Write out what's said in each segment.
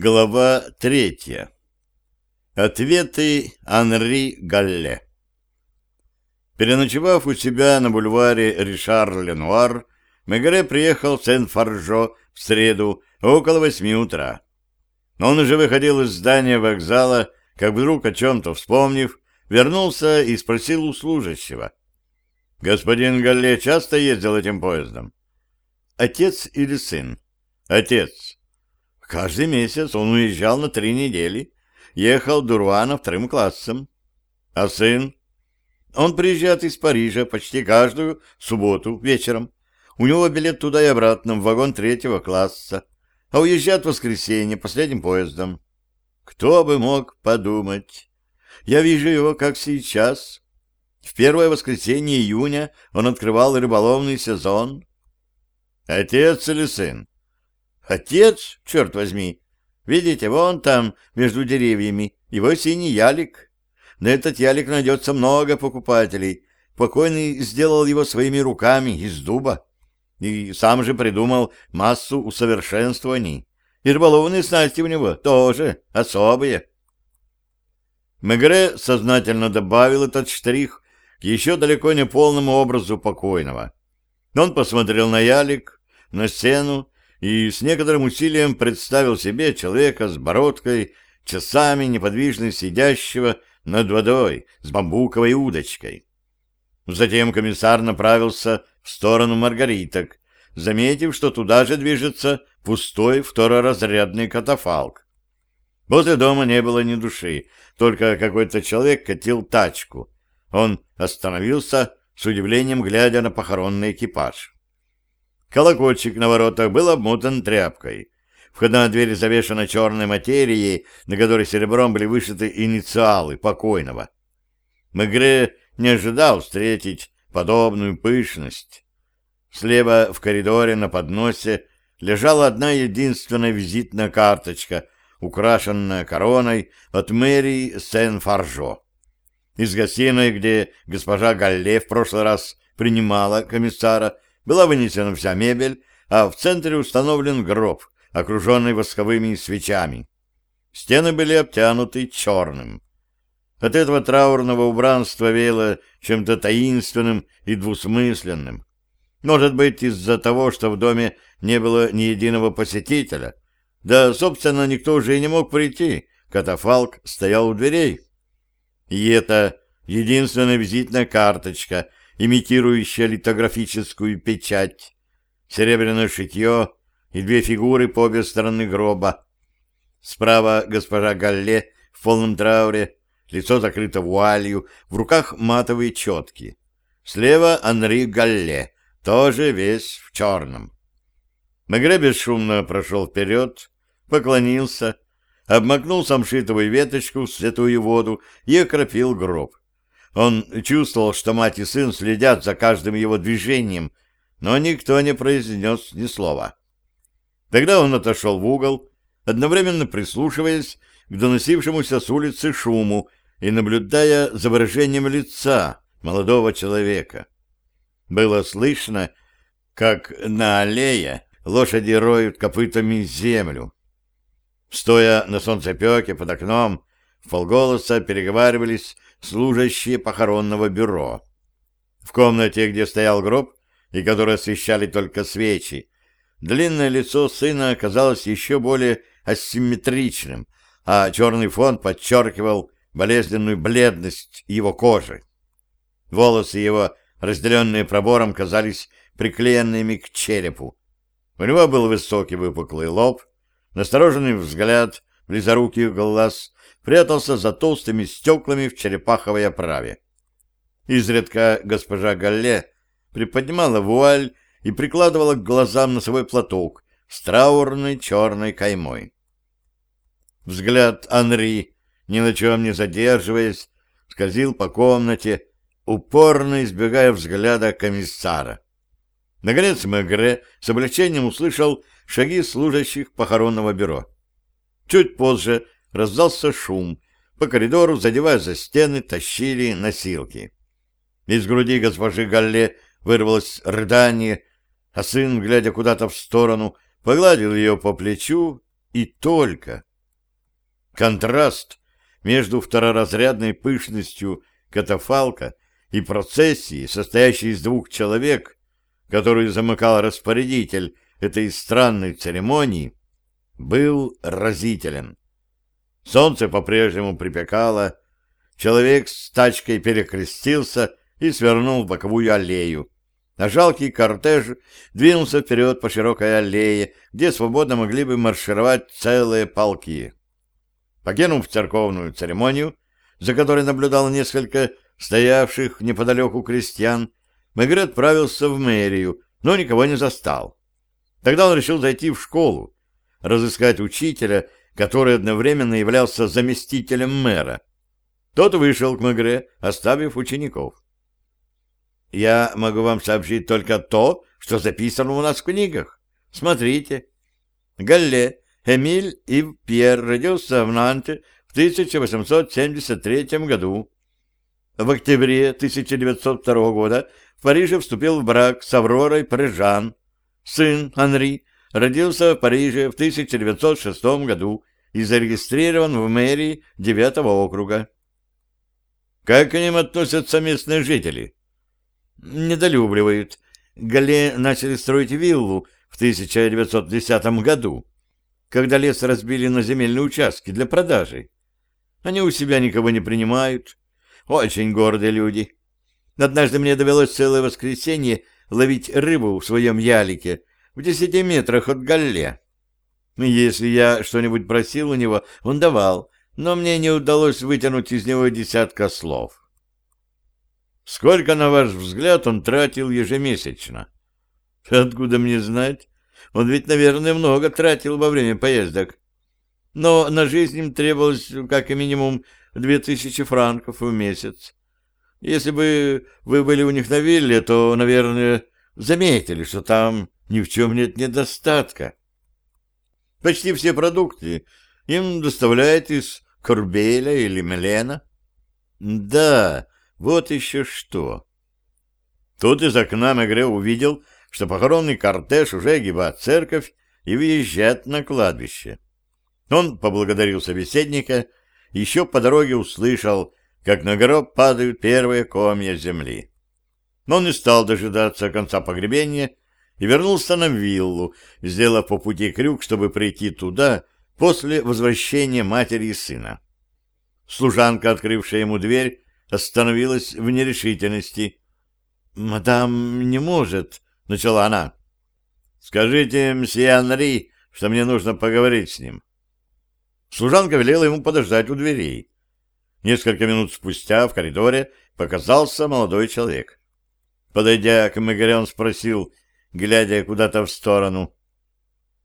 Глава третья. Ответы Анри Галле. Переночевав у себя на бульваре Ришар-Ленуар, Мегре приехал в Сен-Фаржо в среду около восьми утра. Он уже выходил из здания вокзала, как вдруг о чем-то вспомнив, вернулся и спросил у служащего. «Господин Галле часто ездил этим поездом?» «Отец или сын?» «Отец». Каждый месяц он уезжал на три недели, ехал Дурвана вторым классом. А сын? Он приезжает из Парижа почти каждую субботу вечером. У него билет туда и обратно в вагон третьего класса, а уезжает в воскресенье последним поездом. Кто бы мог подумать? Я вижу его, как сейчас. В первое воскресенье июня он открывал рыболовный сезон. Отец или сын? Отец, черт возьми. Видите, вон там, между деревьями, его синий ялик. На этот ялик найдется много покупателей. Покойный сделал его своими руками из дуба. И сам же придумал массу усовершенствований. И рыболовные снасти у него тоже особые. Мегре сознательно добавил этот штрих к еще далеко не полному образу покойного. Он посмотрел на ялик, на стену и с некоторым усилием представил себе человека с бородкой, часами неподвижно сидящего над водой с бамбуковой удочкой. Затем комиссар направился в сторону маргариток, заметив, что туда же движется пустой второразрядный катафалк. Возле дома не было ни души, только какой-то человек катил тачку. Он остановился, с удивлением глядя на похоронный экипаж. Колокольчик на воротах был обмотан тряпкой. Входная дверь завешена черной материей, на которой серебром были вышиты инициалы покойного. Мегре не ожидал встретить подобную пышность. Слева в коридоре на подносе лежала одна единственная визитная карточка, украшенная короной от мэрии Сен-Фаржо. Из гостиной, где госпожа Галле в прошлый раз принимала комиссара, была вынесена вся мебель, а в центре установлен гроб, окруженный восковыми свечами. Стены были обтянуты черным. От этого траурного убранства веяло чем-то таинственным и двусмысленным. Может быть, из-за того, что в доме не было ни единого посетителя. Да, собственно, никто уже и не мог прийти. Катафалк стоял у дверей. И это единственная визитная карточка, имитирующая литографическую печать, серебряное шитье и две фигуры по обе стороны гроба. Справа госпожа Галле в полном трауре, лицо закрыто вуалью, в руках матовые четки. Слева Анри Галле, тоже весь в черном. Мегре бесшумно прошел вперед, поклонился, обмакнул самшитовую веточку в святую воду и окропил гроб. Он чувствовал, что мать и сын следят за каждым его движением, но никто не произнес ни слова. Тогда он отошел в угол, одновременно прислушиваясь к доносившемуся с улицы шуму и наблюдая за выражением лица молодого человека. Было слышно, как на аллее лошади роют копытами землю. Стоя на солнцепеке под окном, в полголоса переговаривались служащие похоронного бюро. В комнате, где стоял гроб, и который освещали только свечи, длинное лицо сына оказалось еще более асимметричным, а черный фон подчеркивал болезненную бледность его кожи. Волосы его, разделенные пробором, казались приклеенными к черепу. У него был высокий выпуклый лоб, настороженный взгляд, близорукий глаз прятался за толстыми стеклами в черепаховой оправе. Изредка госпожа Галле приподнимала вуаль и прикладывала к глазам носовой платок с траурной черной каймой. Взгляд Анри, ни на чем не задерживаясь, скользил по комнате, упорно избегая взгляда комиссара. Наконец Мегре с облегчением услышал шаги служащих похоронного бюро. Чуть позже раздался шум. По коридору, задевая за стены, тащили носилки. Из груди госпожи Галле вырвалось рыдание, а сын, глядя куда-то в сторону, погладил ее по плечу и только. Контраст между второразрядной пышностью катафалка и процессией, состоящей из двух человек, которую замыкал распорядитель этой странной церемонии, был разителен. Солнце по-прежнему припекало, человек с тачкой перекрестился и свернул в боковую аллею, а жалкий кортеж двинулся вперед по широкой аллее, где свободно могли бы маршировать целые полки. Покинув церковную церемонию, за которой наблюдал несколько стоявших неподалеку крестьян, Мегре отправился в мэрию, но никого не застал. Тогда он решил зайти в школу, разыскать учителя, который одновременно являлся заместителем мэра. Тот вышел к Мегре, оставив учеников. «Я могу вам сообщить только то, что записано у нас в книгах. Смотрите. Галле Эмиль Ив Пьер родился в Нанте в 1873 году. В октябре 1902 года в Париже вступил в брак с Авророй Прежан. Сын Анри родился в Париже в 1906 году и зарегистрирован в мэрии 9 округа. Как к ним относятся местные жители? Недолюбливают. Гале начали строить виллу в 1910 году, когда лес разбили на земельные участки для продажи. Они у себя никого не принимают. Очень гордые люди. Однажды мне довелось целое воскресенье ловить рыбу в своем ялике в десяти метрах от галле. Если я что-нибудь просил у него, он давал, но мне не удалось вытянуть из него десятка слов. Сколько, на ваш взгляд, он тратил ежемесячно? Откуда мне знать? Он ведь, наверное, много тратил во время поездок. Но на жизнь им требовалось как минимум две тысячи франков в месяц. Если бы вы были у них на вилле, то, наверное, заметили, что там ни в чем нет недостатка. Почти все продукты им доставляют из Корбеля или Мелена. Да, вот еще что. Тут из окна Мегре увидел, что похоронный кортеж уже огибает церковь и въезжает на кладбище. Он поблагодарил собеседника, еще по дороге услышал, как на гроб падают первые комья земли. Но он не стал дожидаться конца погребения и вернулся на виллу, сделав по пути крюк, чтобы прийти туда после возвращения матери и сына. Служанка, открывшая ему дверь, остановилась в нерешительности. «Мадам не может», — начала она. «Скажите мсье Анри, что мне нужно поговорить с ним». Служанка велела ему подождать у дверей. Несколько минут спустя в коридоре показался молодой человек. Подойдя к Мегре, он спросил, глядя куда-то в сторону,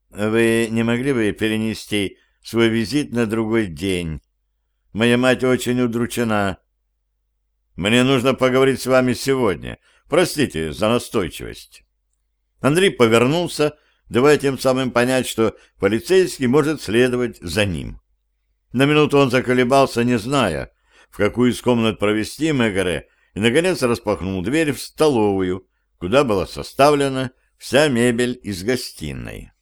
«Вы не могли бы перенести свой визит на другой день? Моя мать очень удручена. Мне нужно поговорить с вами сегодня. Простите за настойчивость». Андрей повернулся, давая тем самым понять, что полицейский может следовать за ним. На минуту он заколебался, не зная, в какую из комнат провести Мегаре, и, наконец, распахнул дверь в столовую, куда была составлена вся мебель из гостиной.